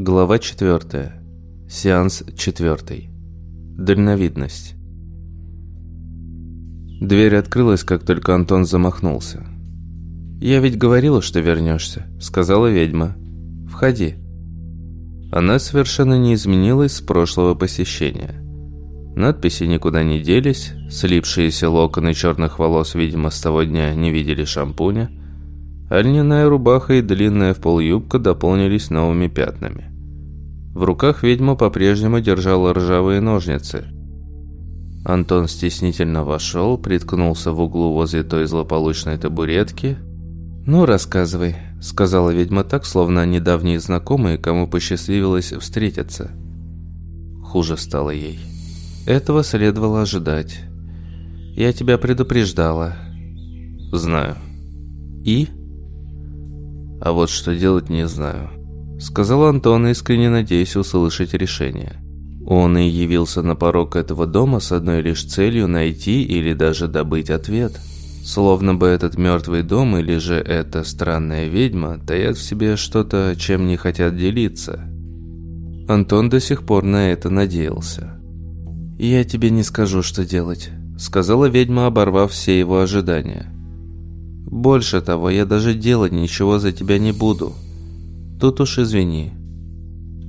Глава 4. Сеанс 4. Дальновидность. Дверь открылась, как только Антон замахнулся. «Я ведь говорила, что вернешься», — сказала ведьма. «Входи». Она совершенно не изменилась с прошлого посещения. Надписи никуда не делись, слипшиеся локоны черных волос, видимо, с того дня не видели шампуня, а льняная рубаха и длинная в пол юбка дополнились новыми пятнами. В руках ведьма по-прежнему держала ржавые ножницы. Антон стеснительно вошел, приткнулся в углу возле той злополучной табуретки. «Ну, рассказывай», — сказала ведьма так, словно недавние знакомые, кому посчастливилось встретиться. Хуже стало ей. Этого следовало ожидать. «Я тебя предупреждала». «Знаю». «И?» «А вот что делать не знаю». Сказал Антон, искренне надеясь услышать решение. Он и явился на порог этого дома с одной лишь целью найти или даже добыть ответ. Словно бы этот мертвый дом или же эта странная ведьма таят в себе что-то, чем не хотят делиться. Антон до сих пор на это надеялся. «Я тебе не скажу, что делать», — сказала ведьма, оборвав все его ожидания. «Больше того, я даже делать ничего за тебя не буду». Тут уж извини.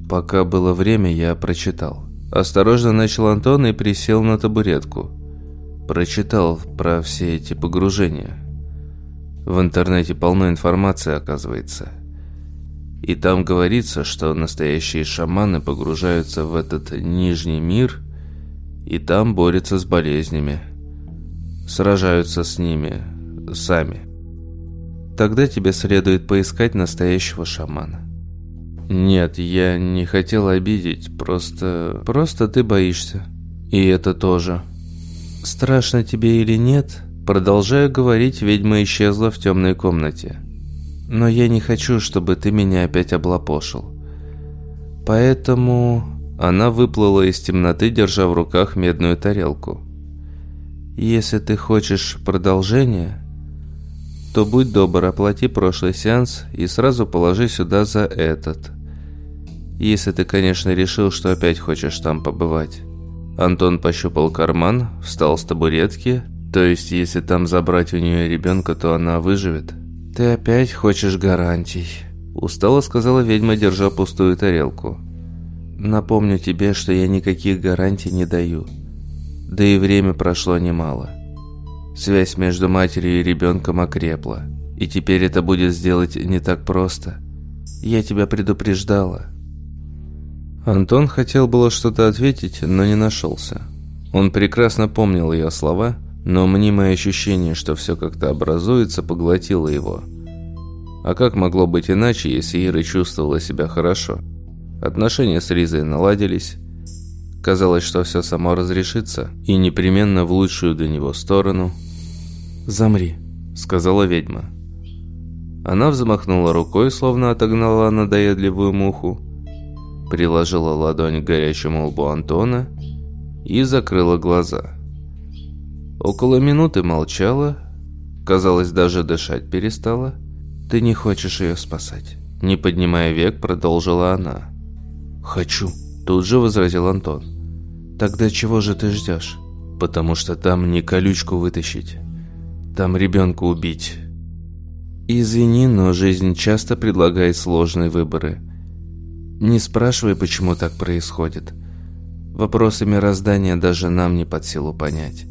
Пока было время, я прочитал. Осторожно начал Антон и присел на табуретку. Прочитал про все эти погружения. В интернете полно информации, оказывается. И там говорится, что настоящие шаманы погружаются в этот нижний мир и там борются с болезнями. Сражаются с ними сами. Тогда тебе следует поискать настоящего шамана. Нет, я не хотел обидеть, просто... Просто ты боишься. И это тоже. Страшно тебе или нет? Продолжая говорить, ведьма исчезла в темной комнате. Но я не хочу, чтобы ты меня опять облапошил. Поэтому... Она выплыла из темноты, держа в руках медную тарелку. Если ты хочешь продолжения, то будь добр, оплати прошлый сеанс и сразу положи сюда за этот. Если ты, конечно, решил, что опять хочешь там побывать. Антон пощупал карман, встал с табуретки. То есть, если там забрать у нее ребенка, то она выживет. Ты опять хочешь гарантий. Устало сказала ведьма, держа пустую тарелку. Напомню тебе, что я никаких гарантий не даю. Да и время прошло немало. Связь между матерью и ребенком окрепла. И теперь это будет сделать не так просто. Я тебя предупреждала. Антон хотел было что-то ответить, но не нашелся. Он прекрасно помнил ее слова, но мнимое ощущение, что все как-то образуется, поглотило его. А как могло быть иначе, если Ира чувствовала себя хорошо? Отношения с Ризой наладились. Казалось, что все само разрешится, и непременно в лучшую для него сторону – «Замри», — сказала ведьма. Она взмахнула рукой, словно отогнала надоедливую муху, приложила ладонь к горячему лбу Антона и закрыла глаза. Около минуты молчала, казалось, даже дышать перестала. «Ты не хочешь ее спасать», — не поднимая век, продолжила она. «Хочу», — тут же возразил Антон. «Тогда чего же ты ждешь?» «Потому что там не колючку вытащить» там ребенка убить. Извини, но жизнь часто предлагает сложные выборы. Не спрашивай, почему так происходит. Вопросы мироздания даже нам не под силу понять.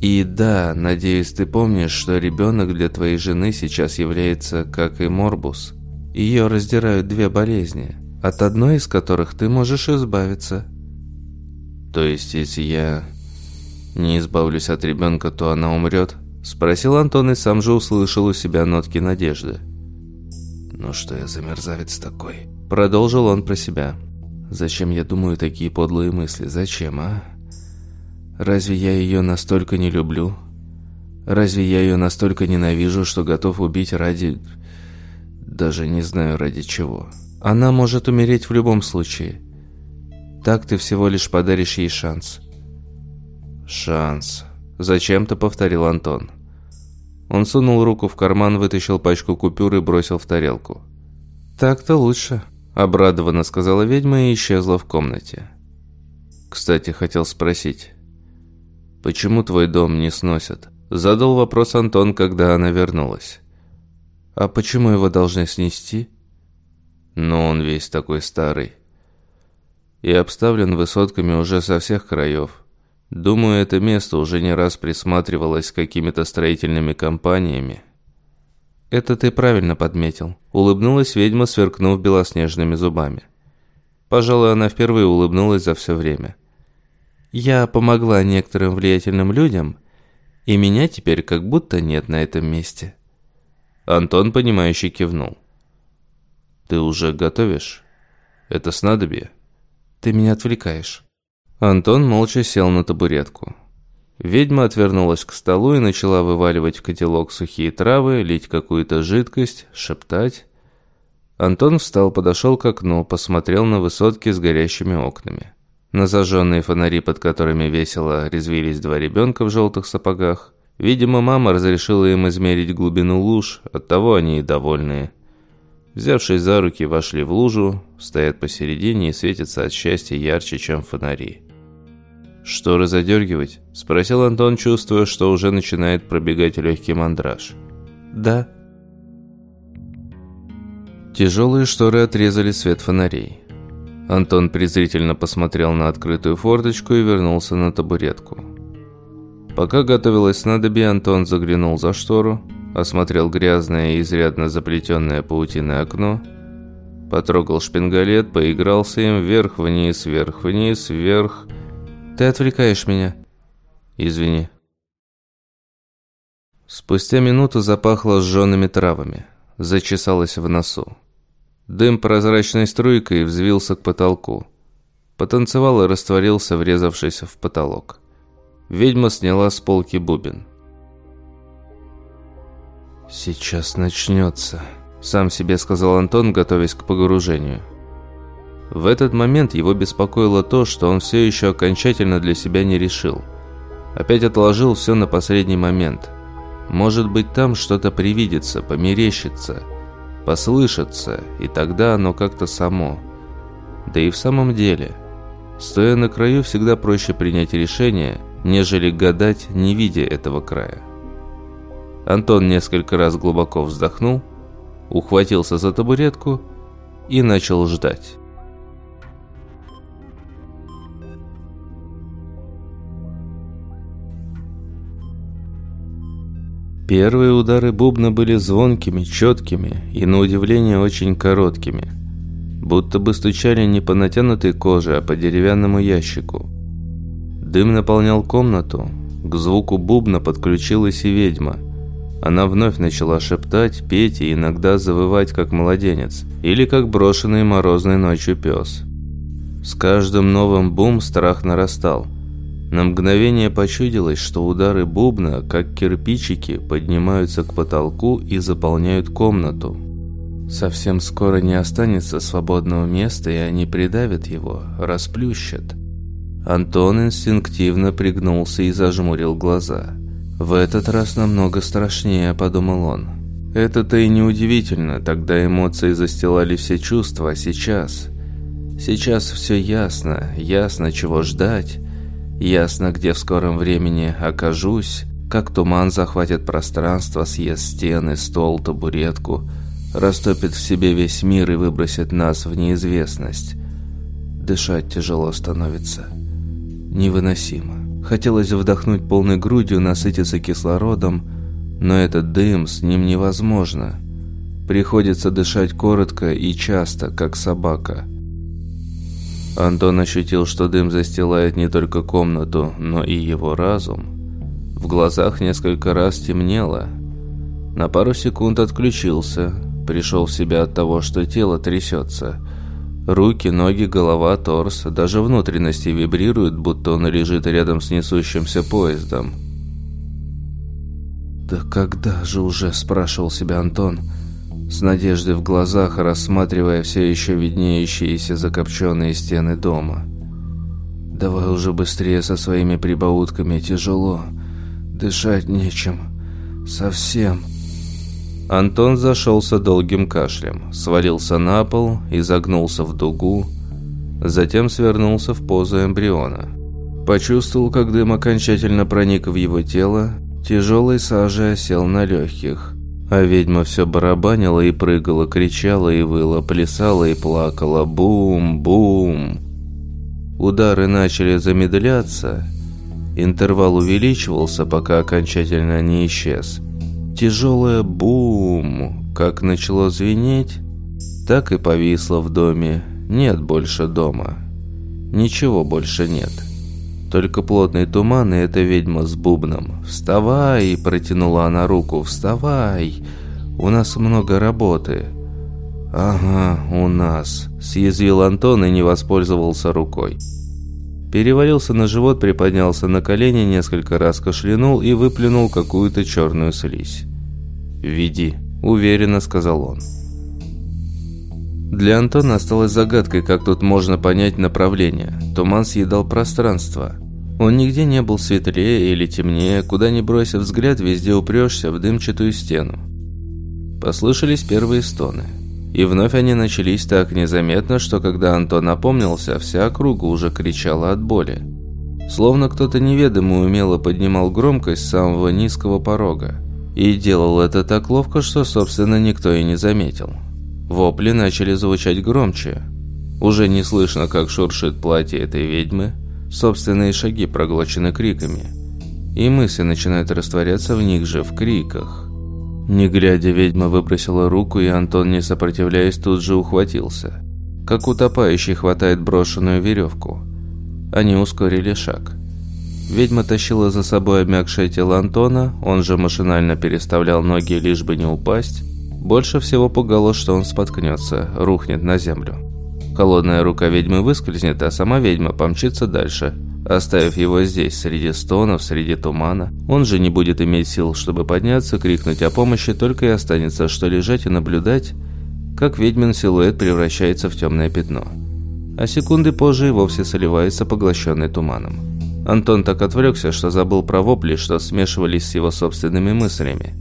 И да, надеюсь, ты помнишь, что ребенок для твоей жены сейчас является, как и Морбус. Ее раздирают две болезни, от одной из которых ты можешь избавиться. То есть, если я не избавлюсь от ребенка, то она умрет? Спросил Антон и сам же услышал у себя нотки надежды. «Ну что я за мерзавец такой?» Продолжил он про себя. «Зачем я думаю такие подлые мысли? Зачем, а? Разве я ее настолько не люблю? Разве я ее настолько ненавижу, что готов убить ради... Даже не знаю ради чего. Она может умереть в любом случае. Так ты всего лишь подаришь ей шанс». «Шанс», Зачем-то повторил Антон. Он сунул руку в карман, вытащил пачку купюр и бросил в тарелку. «Так-то лучше», – обрадованно сказала ведьма и исчезла в комнате. «Кстати, хотел спросить, почему твой дом не сносят?» Задал вопрос Антон, когда она вернулась. «А почему его должны снести?» «Ну, он весь такой старый. И обставлен высотками уже со всех краев. Думаю, это место уже не раз присматривалось какими-то строительными компаниями». «Это ты правильно подметил», – улыбнулась ведьма, сверкнув белоснежными зубами. Пожалуй, она впервые улыбнулась за все время. «Я помогла некоторым влиятельным людям, и меня теперь как будто нет на этом месте». Антон, понимающе кивнул. «Ты уже готовишь? Это снадобье?» «Ты меня отвлекаешь». Антон молча сел на табуретку. Ведьма отвернулась к столу и начала вываливать в котелок сухие травы, лить какую-то жидкость, шептать. Антон встал, подошел к окну, посмотрел на высотки с горящими окнами. На зажженные фонари, под которыми весело резвились два ребенка в желтых сапогах. Видимо, мама разрешила им измерить глубину луж, оттого они и довольные. Взявшись за руки, вошли в лужу, стоят посередине и светятся от счастья ярче, чем фонари. «Шторы задергивать?» – спросил Антон, чувствуя, что уже начинает пробегать легкий мандраж. «Да». Тяжелые шторы отрезали свет фонарей. Антон презрительно посмотрел на открытую форточку и вернулся на табуретку. Пока готовилось снадобье, Антон заглянул за штору, осмотрел грязное и изрядно заплетенное паутиное окно, потрогал шпингалет, поигрался им вверх-вниз, вверх-вниз, вверх. «Ты отвлекаешь меня». «Извини». Спустя минуту запахло сжёными травами, зачесалось в носу. Дым прозрачной струйкой взвился к потолку. Потанцевал и растворился, врезавшись в потолок. Ведьма сняла с полки бубен. «Сейчас начнется», – сам себе сказал Антон, готовясь к погружению. В этот момент его беспокоило то, что он все еще окончательно для себя не решил. Опять отложил все на последний момент. Может быть, там что-то привидится, померещится – послышится, и тогда оно как-то само. Да и в самом деле, стоя на краю, всегда проще принять решение, нежели гадать, не видя этого края. Антон несколько раз глубоко вздохнул, ухватился за табуретку и начал ждать. Первые удары бубна были звонкими, четкими и, на удивление, очень короткими. Будто бы стучали не по натянутой коже, а по деревянному ящику. Дым наполнял комнату. К звуку бубна подключилась и ведьма. Она вновь начала шептать, петь и иногда завывать, как младенец, или как брошенный морозной ночью пес. С каждым новым бум страх нарастал – на мгновение почудилось, что удары бубна, как кирпичики, поднимаются к потолку и заполняют комнату. Совсем скоро не останется свободного места, и они придавят его, расплющат. Антон инстинктивно пригнулся и зажмурил глаза. «В этот раз намного страшнее», – подумал он. Это-то и неудивительно, тогда эмоции застилали все чувства, а сейчас... Сейчас все ясно, ясно, чего ждать. Ясно, где в скором времени окажусь, как туман захватит пространство, съест стены, стол, табуретку, растопит в себе весь мир и выбросит нас в неизвестность. Дышать тяжело становится. Невыносимо. Хотелось вдохнуть полной грудью, насытиться кислородом, но этот дым, с ним невозможно. Приходится дышать коротко и часто, как собака – Антон ощутил, что дым застилает не только комнату, но и его разум. В глазах несколько раз темнело. На пару секунд отключился, пришел в себя от того, что тело трясется. Руки, ноги, голова, торс, даже внутренности вибрируют, будто он лежит рядом с несущимся поездом. «Да когда же уже?» – спрашивал себя Антон – с надеждой в глазах, рассматривая все еще виднеющиеся закопченные стены дома. «Давай уже быстрее со своими прибаутками, тяжело. Дышать нечем. Совсем». Антон зашелся долгим кашлем, свалился на пол и загнулся в дугу, затем свернулся в позу эмбриона. Почувствовал, как дым окончательно проник в его тело, тяжелой сажей осел на легких. А ведьма все барабанила и прыгала, кричала и выла, плясала и плакала. Бум-бум! Удары начали замедляться. Интервал увеличивался, пока окончательно не исчез. Тяжелое бум, как начало звенеть, так и повисло в доме. Нет больше дома. Ничего больше нет. Только плотный туман и эта ведьма с бубном. «Вставай!» – протянула она руку. «Вставай! У нас много работы!» «Ага, у нас!» – съязвил Антон и не воспользовался рукой. Перевалился на живот, приподнялся на колени, несколько раз кашлянул и выплюнул какую-то черную слизь. «Веди», – уверенно сказал он. Для Антона осталось загадкой, как тут можно понять направление. Туман съедал пространство. Он нигде не был светлее или темнее, куда ни бросив взгляд, везде упрешься в дымчатую стену. Послышались первые стоны. И вновь они начались так незаметно, что когда Антон опомнился, вся округа уже кричала от боли. Словно кто-то неведомый умело поднимал громкость с самого низкого порога. И делал это так ловко, что, собственно, никто и не заметил. Вопли начали звучать громче. Уже не слышно, как шуршит платье этой ведьмы. Собственные шаги проглочены криками. И мысли начинают растворяться в них же, в криках. Не глядя, ведьма выбросила руку, и Антон, не сопротивляясь, тут же ухватился. Как утопающий хватает брошенную веревку. Они ускорили шаг. Ведьма тащила за собой обмякшее тело Антона, он же машинально переставлял ноги, лишь бы не упасть. Больше всего пугало, что он споткнется, рухнет на землю. Холодная рука ведьмы выскользнет, а сама ведьма помчится дальше, Оставив его здесь, среди стонов, среди тумана, он же не будет иметь сил, чтобы подняться, крикнуть о помощи, только и останется, что лежать и наблюдать, как ведьмин силуэт превращается в темное пятно. А секунды позже и вовсе соливается поглощенный туманом. Антон так отвлекся, что забыл про вопли, что смешивались с его собственными мыслями.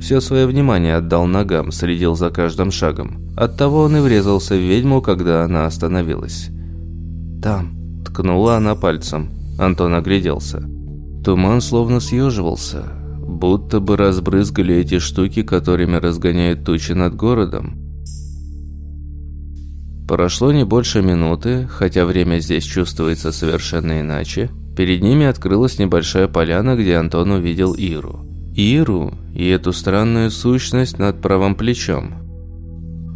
Все свое внимание отдал ногам, следил за каждым шагом. Оттого он и врезался в ведьму, когда она остановилась. «Там», Ткнула она пальцем. Антон огляделся. Туман словно съеживался, будто бы разбрызгали эти штуки, которыми разгоняют тучи над городом. Прошло не больше минуты, хотя время здесь чувствуется совершенно иначе. Перед ними открылась небольшая поляна, где Антон увидел Иру. Иру и эту странную сущность над правым плечом.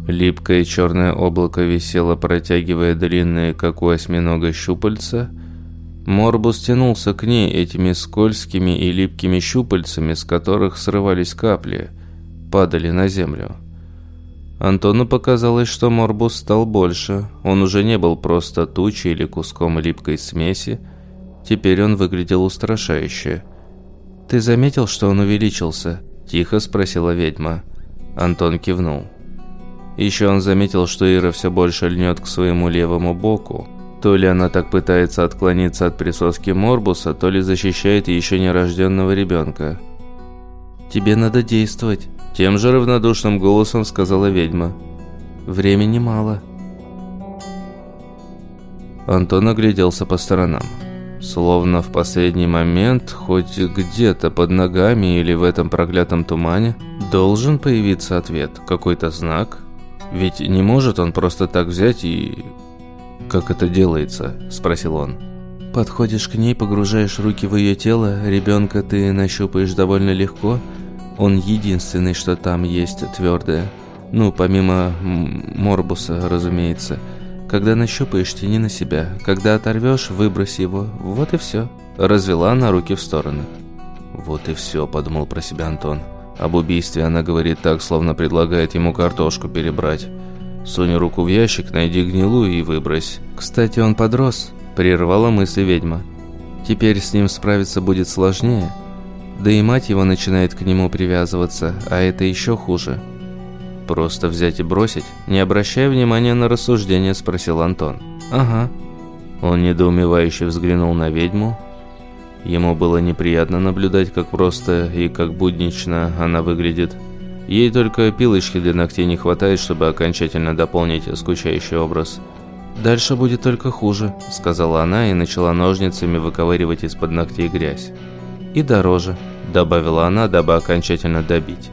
Липкое черное облако висело, протягивая длинные, как у осьминога, щупальца. Морбус тянулся к ней этими скользкими и липкими щупальцами, с которых срывались капли, падали на землю. Антону показалось, что Морбус стал больше. Он уже не был просто тучей или куском липкой смеси. Теперь он выглядел устрашающе. «Ты заметил, что он увеличился?» – тихо спросила ведьма. Антон кивнул. Еще он заметил, что Ира все больше льнет к своему левому боку. То ли она так пытается отклониться от присоски Морбуса, то ли защищает еще нерожденного ребенка. «Тебе надо действовать», – тем же равнодушным голосом сказала ведьма. «Времени мало». Антон огляделся по сторонам. Словно в последний момент, хоть где-то под ногами или в этом проклятом тумане, должен появиться ответ, какой-то знак – ведь не может он просто так взять и... «Как это делается?» – спросил он. «Подходишь к ней, погружаешь руки в ее тело, ребенка ты нащупаешь довольно легко. Он единственный, что там есть твердое. Ну, помимо Морбуса, разумеется. Когда нащупаешь, тяни на себя. Когда оторвешь, выбрось его. Вот и все». Развела она руки в стороны. «Вот и все», – подумал про себя Антон. Об убийстве она говорит так, словно предлагает ему картошку перебрать. Сунь руку в ящик, найди гнилую и выбрось. Кстати, он подрос, прервала мысли ведьма. Теперь с ним справиться будет сложнее. Да и мать его начинает к нему привязываться, а это еще хуже. Просто взять и бросить, не обращая внимания на рассуждения, спросил Антон. Ага. Он недоумевающе взглянул на ведьму, Ему было неприятно наблюдать, как просто и как буднично она выглядит. Ей только пилочки для ногтей не хватает, чтобы окончательно дополнить скучающий образ. «Дальше будет только хуже», – сказала она и начала ножницами выковыривать из-под ногтей грязь. «И дороже», – добавила она, дабы окончательно добить.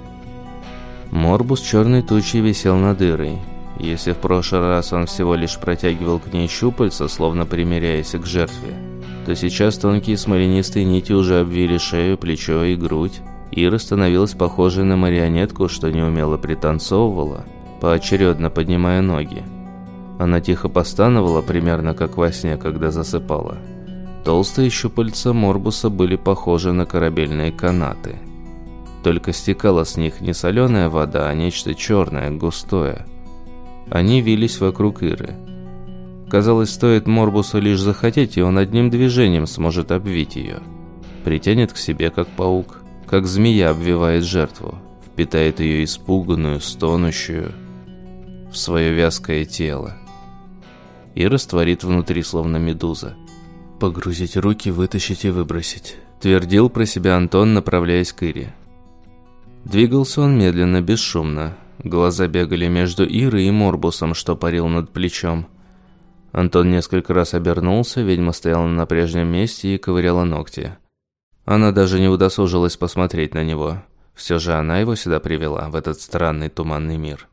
Морбус черной тучей висел над дырой. Если в прошлый раз он всего лишь протягивал к ней щупальца, словно примеряясь к жертве, то сейчас тонкие смоленистые нити уже обвили шею, плечо и грудь. Ира становилась похожей на марионетку, что неумело пританцовывала, поочередно поднимая ноги. Она тихо постановала, примерно как во сне, когда засыпала. Толстые щупальца Морбуса были похожи на корабельные канаты. Только стекала с них не соленая вода, а нечто черное, густое. Они вились вокруг Иры. Казалось, стоит Морбусу лишь захотеть, и он одним движением сможет обвить ее. Притянет к себе, как паук, как змея обвивает жертву, впитает ее испуганную, стонущую в свое вязкое тело и растворит внутри, словно медуза. «Погрузить руки, вытащить и выбросить», – твердил про себя Антон, направляясь к Ире. Двигался он медленно, бесшумно. Глаза бегали между Ирой и Морбусом, что парил над плечом. Антон несколько раз обернулся, ведьма стояла на прежнем месте и ковыряла ногти. Она даже не удосужилась посмотреть на него. Все же она его сюда привела, в этот странный туманный мир.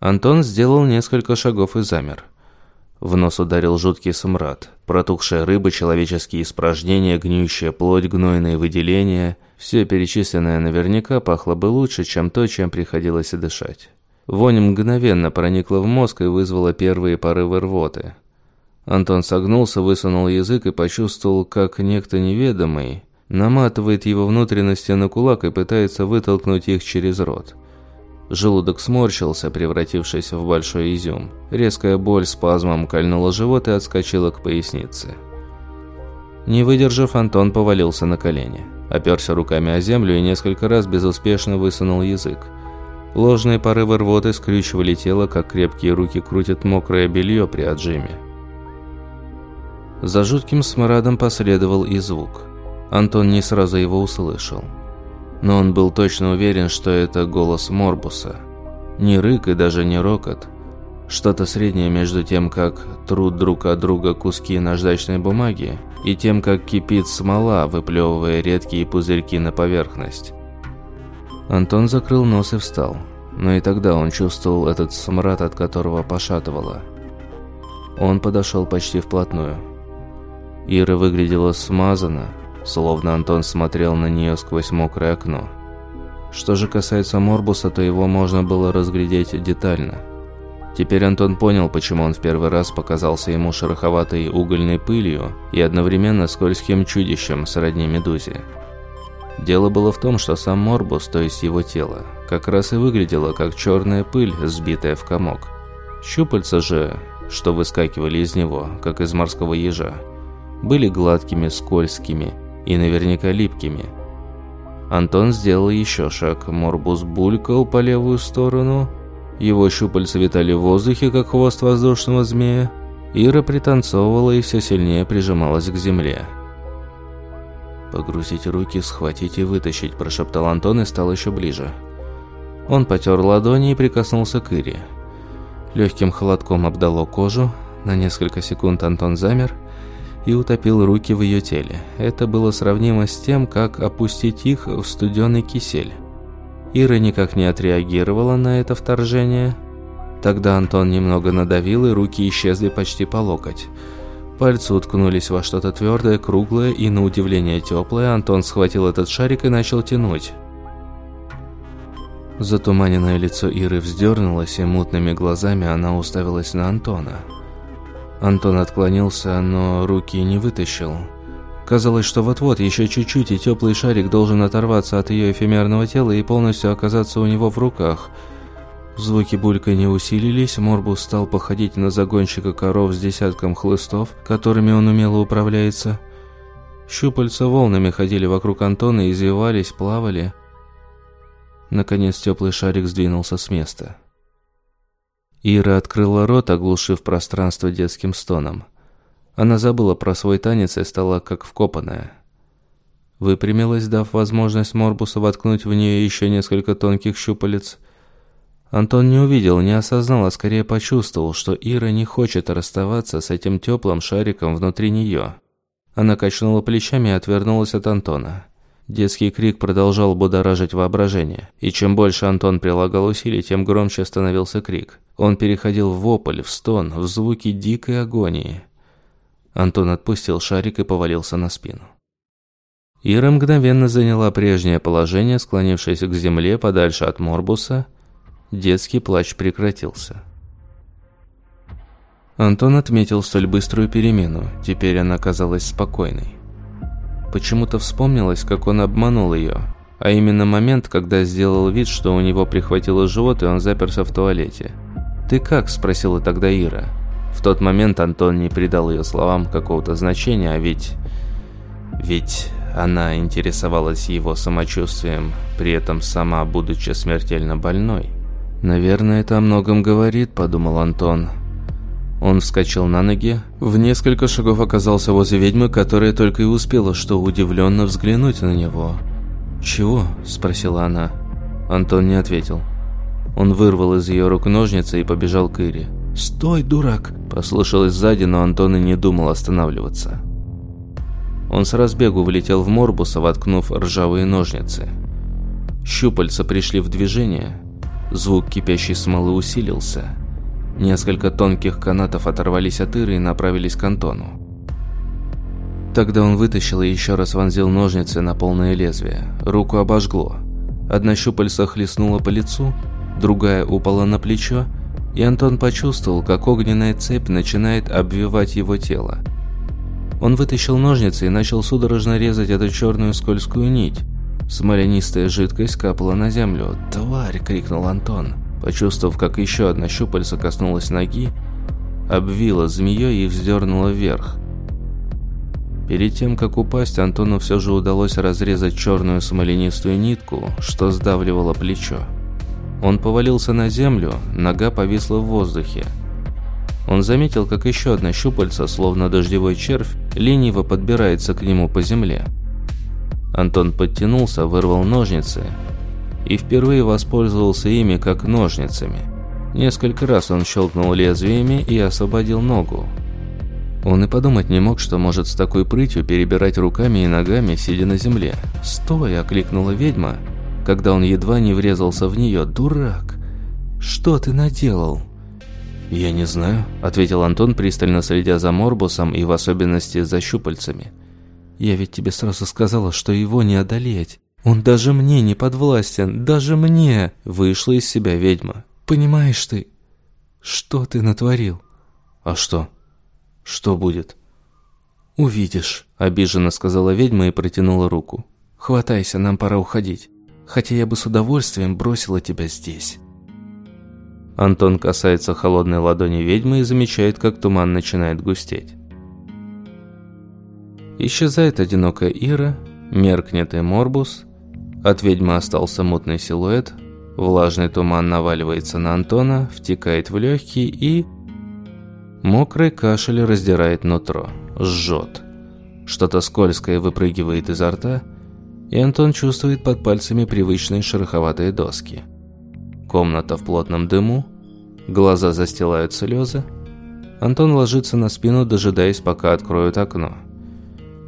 Антон сделал несколько шагов и замер. В нос ударил жуткий смрад. Протухшая рыба, человеческие испражнения, гниющая плоть, гнойные выделения. Все перечисленное наверняка пахло бы лучше, чем то, чем приходилось дышать. Вонь мгновенно проникла в мозг и вызвала первые порывы рвоты. Антон согнулся, высунул язык и почувствовал, как некто неведомый наматывает его внутренности на кулак и пытается вытолкнуть их через рот. Желудок сморщился, превратившись в большой изюм. Резкая боль спазмом кольнула живот и отскочила к пояснице. Не выдержав, Антон повалился на колени. Оперся руками о землю и несколько раз безуспешно высунул язык. Ложные порывы рвоты скрючивали тело, как крепкие руки крутят мокрое белье при отжиме. За жутким смрадом последовал и звук. Антон не сразу его услышал но он был точно уверен, что это голос Морбуса. Не рык и даже не рокот. Что-то среднее между тем, как трут друг от друга куски наждачной бумаги, и тем, как кипит смола, выплевывая редкие пузырьки на поверхность. Антон закрыл нос и встал, но и тогда он чувствовал этот смрад, от которого пошатывало. Он подошел почти вплотную. Ира выглядела смазанно, словно Антон смотрел на нее сквозь мокрое окно. Что же касается Морбуса, то его можно было разглядеть детально. Теперь Антон понял, почему он в первый раз показался ему шероховатой угольной пылью и одновременно скользким чудищем сродни медузе. Дело было в том, что сам Морбус, то есть его тело, как раз и выглядело как черная пыль, сбитая в комок. Щупальца же, что выскакивали из него, как из морского ежа, были гладкими, скользкими и наверняка липкими. Антон сделал еще шаг, Морбус булькал по левую сторону, его щупальца витали в воздухе, как хвост воздушного змея. Ира пританцовывала и все сильнее прижималась к земле. «Погрузить руки, схватить и вытащить», – прошептал Антон и стал еще ближе. Он потер ладони и прикоснулся к Ире. Легким холодком обдало кожу. На несколько секунд Антон замер – и утопил руки в ее теле. Это было сравнимо с тем, как опустить их в студеный кисель. Ира никак не отреагировала на это вторжение. Тогда Антон немного надавил, и руки исчезли почти по локоть. Пальцы уткнулись во что-то твердое, круглое и, на удивление, теплое. Антон схватил этот шарик и начал тянуть. Затуманенное лицо Иры вздернулось, и мутными глазами она уставилась на Антона. Антон отклонился, но руки не вытащил. Казалось, что вот-вот, еще чуть-чуть, и теплый шарик должен оторваться от ее эфемерного тела и полностью оказаться у него в руках. Звуки булька не усилились, Морбус стал походить на загонщика коров с десятком хлыстов, которыми он умело управляется. Щупальца волнами ходили вокруг Антона, извивались, плавали. Наконец теплый шарик сдвинулся с места. Ира открыла рот, оглушив пространство детским стоном. Она забыла про свой танец и стала как вкопанная. выпрямилась, дав возможность Морбусу воткнуть в нее еще несколько тонких щупалец. Антон не увидел, не осознал, а скорее почувствовал, что Ира не хочет расставаться с этим теплым шариком внутри нее. Она качнула плечами и отвернулась от Антона. Детский крик продолжал будоражить воображение, и чем больше Антон прилагал усилий, тем громче становился крик. Он переходил в вопль, в стон, в звуки дикой агонии. Антон отпустил шарик и повалился на спину. Ира мгновенно заняла прежнее положение, склонившись к земле подальше от Морбуса. Детский плач прекратился. Антон отметил столь быструю перемену, теперь она казалась спокойной. Почему-то вспомнилось, как он обманул ее, а именно момент, когда сделал вид, что у него прихватило живот и он заперся в туалете. «Ты как?» – спросила тогда Ира. В тот момент Антон не придал ее словам какого-то значения, а ведь... Ведь она интересовалась его самочувствием, при этом сама, будучи смертельно больной. «Наверное, это о многом говорит», – подумал Антон. Он вскочил на ноги, в несколько шагов оказался возле ведьмы, которая только и успела, что удивленно взглянуть на него. «Чего?» – спросила она. Антон не ответил. Он вырвал из ее рук ножницы и побежал к Ире. «Стой, дурак!» – послышалось сзади, но Антон и не думал останавливаться. Он с разбегу влетел в Морбуса, воткнув ржавые ножницы. Щупальца пришли в движение. Звук кипящей смолы усилился. Несколько тонких канатов оторвались от Иры и направились к Антону. Тогда он вытащил и еще раз вонзил ножницы на полное лезвие. Руку обожгло. Одна щупальца хлестнула по лицу, другая упала на плечо, и Антон почувствовал, как огненная цепь начинает обвивать его тело. Он вытащил ножницы и начал судорожно резать эту черную скользкую нить. Смоленистая жидкость капала на землю. «Тварь!» – крикнул Антон. Почувствовав, как еще одна щупальца коснулась ноги, обвила змеей и вздернула вверх. Перед тем, как упасть, Антону все же удалось разрезать черную смоленистую нитку, что сдавливало плечо. Он повалился на землю, нога повисла в воздухе. Он заметил, как еще одна щупальца, словно дождевой червь, лениво подбирается к нему по земле. Антон подтянулся, вырвал ножницы и впервые воспользовался ими как ножницами. Несколько раз он щелкнул лезвиями и освободил ногу. Он и подумать не мог, что может с такой прытью перебирать руками и ногами, сидя на земле. «Стой!» – окликнула ведьма, когда он едва не врезался в нее. «Дурак! Что ты наделал?» «Я не знаю», – ответил Антон, пристально следя за Морбусом и в особенности за щупальцами. «Я ведь тебе сразу сказала, что его не одолеть. Он даже мне не подвластен, даже мне!» Вышла из себя ведьма. «Понимаешь ты, что ты натворил?» «А что? Что будет?» «Увидишь», – обиженно сказала ведьма и протянула руку. «Хватайся, нам пора уходить. Хотя я бы с удовольствием бросила тебя здесь». Антон касается холодной ладони ведьмы и замечает, как туман начинает густеть. Исчезает одинокая Ира, меркнет и Морбус. От ведьмы остался мутный силуэт. Влажный туман наваливается на Антона, втекает в легкие и... Мокрый кашель раздирает нутро, жжет. Что-то скользкое выпрыгивает изо рта, и Антон чувствует под пальцами привычные шероховатые доски – Комната в плотном дыму, глаза застилают слезы. Антон ложится на спину, дожидаясь, пока откроют окно.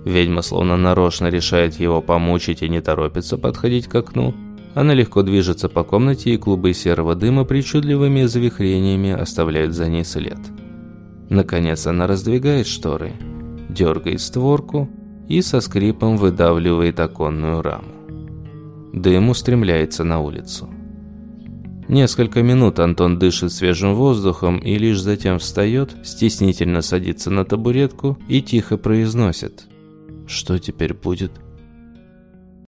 Ведьма словно нарочно решает его помучить и не торопится подходить к окну. Она легко движется по комнате, и клубы серого дыма причудливыми завихрениями оставляют за ней след. Наконец она раздвигает шторы, дергает створку и со скрипом выдавливает оконную раму. Дым устремляется на улицу. Несколько минут Антон дышит свежим воздухом и лишь затем встает, стеснительно садится на табуретку и тихо произносит. «Что теперь будет?»